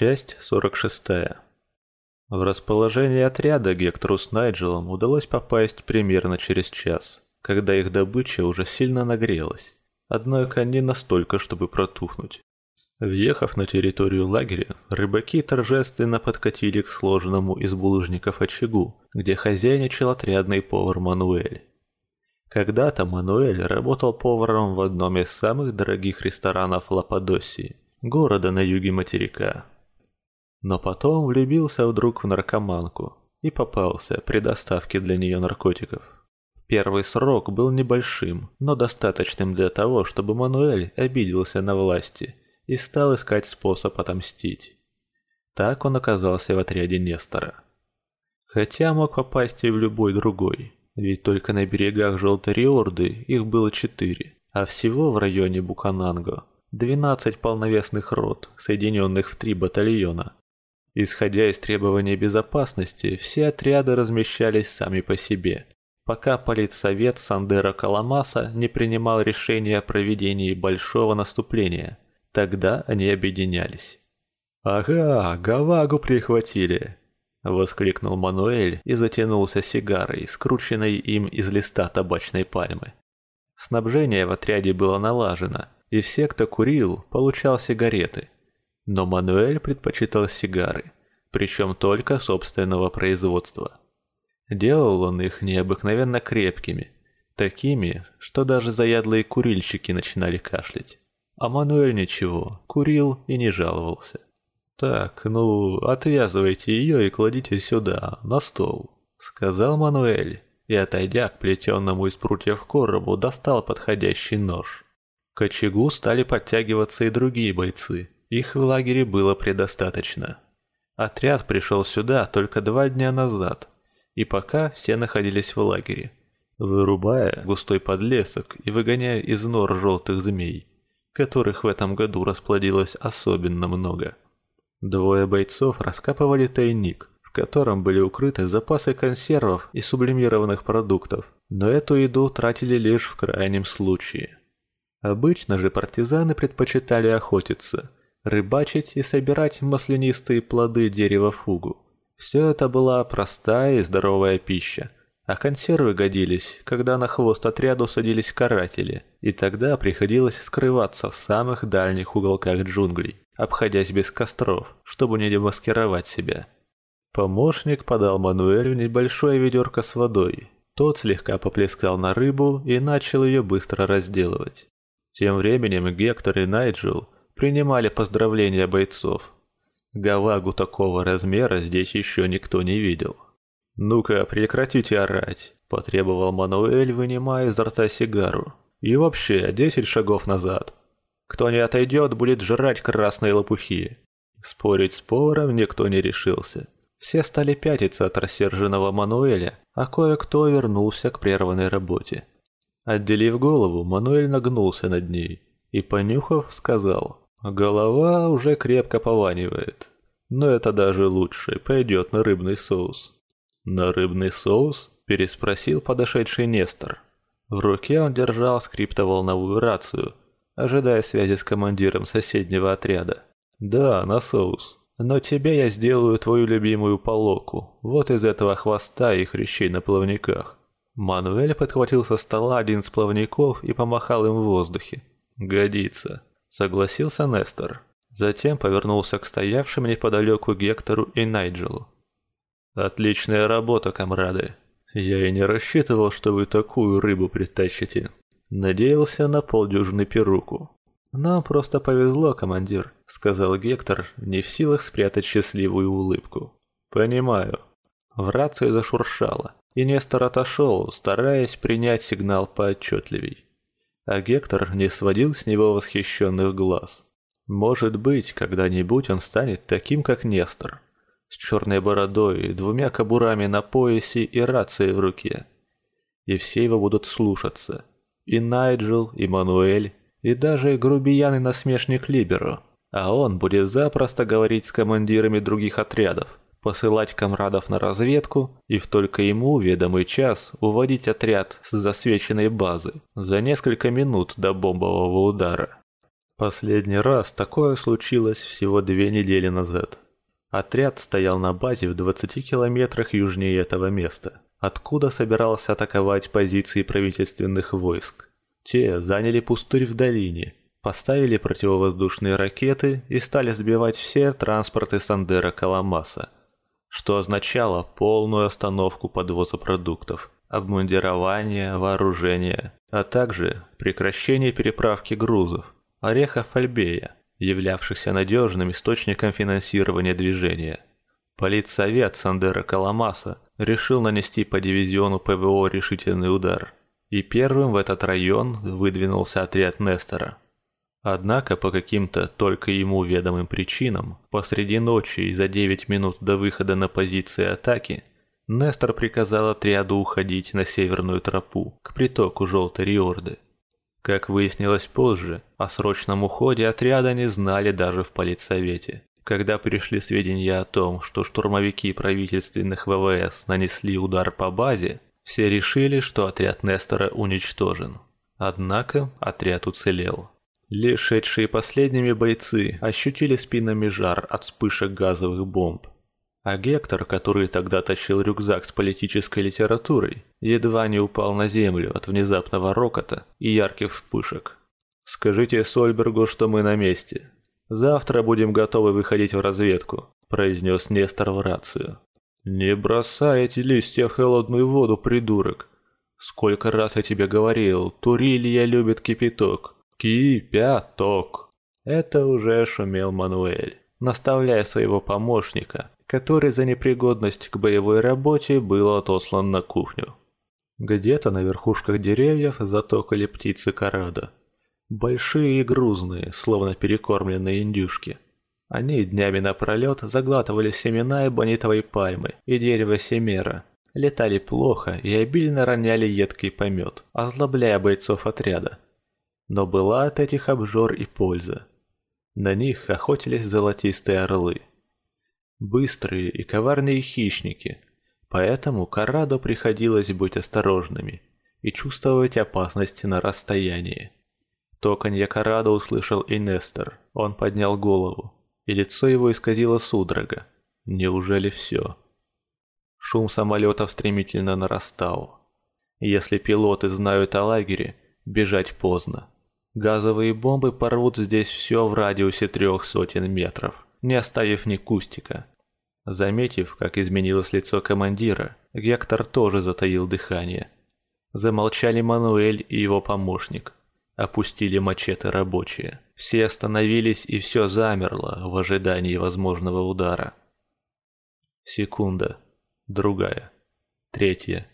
Часть 46. В расположение отряда Гектору с Найджелом удалось попасть примерно через час, когда их добыча уже сильно нагрелась, однако не настолько, чтобы протухнуть. Въехав на территорию лагеря, рыбаки торжественно подкатили к сложенному из булыжников очагу, где хозяйничал отрядный повар Мануэль. Когда-то Мануэль работал поваром в одном из самых дорогих ресторанов Лападосии, города на юге материка. Но потом влюбился вдруг в наркоманку и попался при доставке для нее наркотиков. Первый срок был небольшим, но достаточным для того, чтобы Мануэль обиделся на власти и стал искать способ отомстить. Так он оказался в отряде Нестора. Хотя мог попасть и в любой другой, ведь только на берегах Желтой Риорды их было четыре, а всего в районе Букананго 12 полновесных рот, соединенных в три батальона – Исходя из требований безопасности, все отряды размещались сами по себе, пока политсовет Сандера Каламаса не принимал решение о проведении большого наступления. Тогда они объединялись. «Ага, Гавагу прихватили!» — воскликнул Мануэль и затянулся сигарой, скрученной им из листа табачной пальмы. Снабжение в отряде было налажено, и все, кто курил, получал сигареты — но Мануэль предпочитал сигары, причем только собственного производства. Делал он их необыкновенно крепкими, такими, что даже заядлые курильщики начинали кашлять. А Мануэль ничего, курил и не жаловался. «Так, ну, отвязывайте ее и кладите сюда, на стол», — сказал Мануэль, и, отойдя к плетенному из прутьев коробу, достал подходящий нож. К очагу стали подтягиваться и другие бойцы, их в лагере было предостаточно. Отряд пришел сюда только два дня назад, и пока все находились в лагере, вырубая густой подлесок и выгоняя из нор желтых змей, которых в этом году расплодилось особенно много. Двое бойцов раскапывали тайник, в котором были укрыты запасы консервов и сублимированных продуктов, но эту еду тратили лишь в крайнем случае. Обычно же партизаны предпочитали охотиться – рыбачить и собирать маслянистые плоды дерева фугу. Все это была простая и здоровая пища, а консервы годились, когда на хвост отряду садились каратели, и тогда приходилось скрываться в самых дальних уголках джунглей, обходясь без костров, чтобы не демаскировать себя. Помощник подал Мануэлю небольшое ведерко с водой. Тот слегка поплескал на рыбу и начал ее быстро разделывать. Тем временем Гектор и Найджел принимали поздравления бойцов. Гавагу такого размера здесь еще никто не видел. «Ну-ка, прекратите орать», – потребовал Мануэль, вынимая изо рта сигару. «И вообще, десять шагов назад. Кто не отойдет, будет жрать красные лопухи». Спорить с поваром никто не решился. Все стали пятиться от рассерженного Мануэля, а кое-кто вернулся к прерванной работе. Отделив голову, Мануэль нагнулся над ней и, понюхав, сказал Голова уже крепко пованивает. Но это даже лучше, пойдет на рыбный соус. На рыбный соус? Переспросил подошедший Нестор. В руке он держал скриптоволновую рацию, ожидая связи с командиром соседнего отряда. «Да, на соус. Но тебе я сделаю твою любимую полоку, вот из этого хвоста и хрящей на плавниках». Мануэль подхватил со стола один из плавников и помахал им в воздухе. «Годится». Согласился Нестор. Затем повернулся к стоявшим неподалеку Гектору и Найджелу. «Отличная работа, комрады. Я и не рассчитывал, что вы такую рыбу притащите. Надеялся на полдюжины перуку». «Нам просто повезло, командир», — сказал Гектор, не в силах спрятать счастливую улыбку. «Понимаю». В рации зашуршало, и Нестор отошел, стараясь принять сигнал поотчетливей а Гектор не сводил с него восхищенных глаз. Может быть, когда-нибудь он станет таким, как Нестор, с черной бородой, двумя кобурами на поясе и рацией в руке. И все его будут слушаться. И Найджел, и Мануэль, и даже грубиян и насмешник Либеро. А он будет запросто говорить с командирами других отрядов посылать комрадов на разведку и в только ему ведомый час уводить отряд с засвеченной базы за несколько минут до бомбового удара. Последний раз такое случилось всего две недели назад. Отряд стоял на базе в 20 километрах южнее этого места, откуда собирался атаковать позиции правительственных войск. Те заняли пустырь в долине, поставили противовоздушные ракеты и стали сбивать все транспорты Сандера Каламаса, что означало полную остановку подвоза продуктов, обмундирования, вооружения, а также прекращение переправки грузов, орехов Альбея, являвшихся надежным источником финансирования движения. Политсовет Сандера Каламаса решил нанести по дивизиону ПВО решительный удар, и первым в этот район выдвинулся отряд Нестора. Однако по каким-то только ему ведомым причинам, посреди ночи и за 9 минут до выхода на позиции атаки, Нестор приказал отряду уходить на северную тропу, к притоку Желтой Риорды. Как выяснилось позже, о срочном уходе отряда не знали даже в политсовете. Когда пришли сведения о том, что штурмовики правительственных ВВС нанесли удар по базе, все решили, что отряд Нестора уничтожен. Однако отряд уцелел. Лишь шедшие последними бойцы ощутили спинами жар от вспышек газовых бомб. А Гектор, который тогда тащил рюкзак с политической литературой, едва не упал на землю от внезапного рокота и ярких вспышек. «Скажите Сольбергу, что мы на месте. Завтра будем готовы выходить в разведку», – произнес Нестор в рацию. «Не бросай эти листья в холодную воду, придурок. Сколько раз я тебе говорил, Турилья любит кипяток. Кипяток!» Это уже шумел Мануэль, наставляя своего помощника, который за непригодность к боевой работе был отослан на кухню. Где-то на верхушках деревьев затокали птицы карада. Большие и грузные, словно перекормленные индюшки – они днями напролет заглатывали семена эбонитовой пальмы и дерева семера, летали плохо и обильно роняли едкий помет, озлобляя бойцов отряда. Но была от этих обжор и польза. На них охотились золотистые орлы. Быстрые и коварные хищники, поэтому Карадо приходилось быть осторожными и чувствовать опасность на расстоянии. Токанье Карадо услышал и Нестор, он поднял голову и лицо его исказило судорога. Неужели все? Шум самолетов стремительно нарастал. Если пилоты знают о лагере, бежать поздно. Газовые бомбы порвут здесь все в радиусе трех сотен метров, не оставив ни кустика. Заметив, как изменилось лицо командира, Гектор тоже затаил дыхание. Замолчали Мануэль и его помощник. Опустили мачете рабочие. Все остановились и все замерло в ожидании возможного удара. Секунда. Другая. Третья.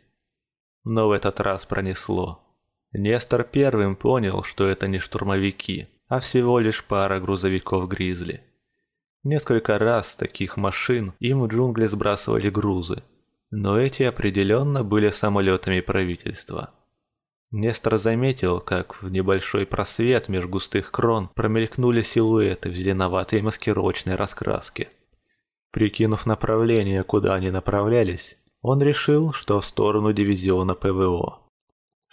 Но в этот раз пронесло. Нестор первым понял, что это не штурмовики, а всего лишь пара грузовиков «Гризли». Несколько раз таких машин им в джунгли сбрасывали грузы, но эти определенно были самолетами правительства. Нестор заметил, как в небольшой просвет меж густых крон промелькнули силуэты в зеленоватой маскировочной раскраске. Прикинув направление, куда они направлялись, он решил, что в сторону дивизиона ПВО.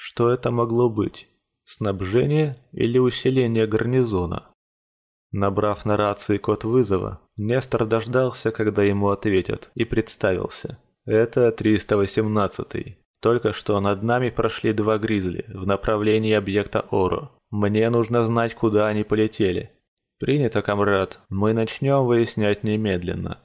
Что это могло быть? Снабжение или усиление гарнизона? Набрав на рации код вызова, Нестор дождался, когда ему ответят, и представился. Это 318-й. Только что над нами прошли два гризли в направлении объекта Оро. Мне нужно знать, куда они полетели. Принято, комрад. Мы начнем выяснять немедленно.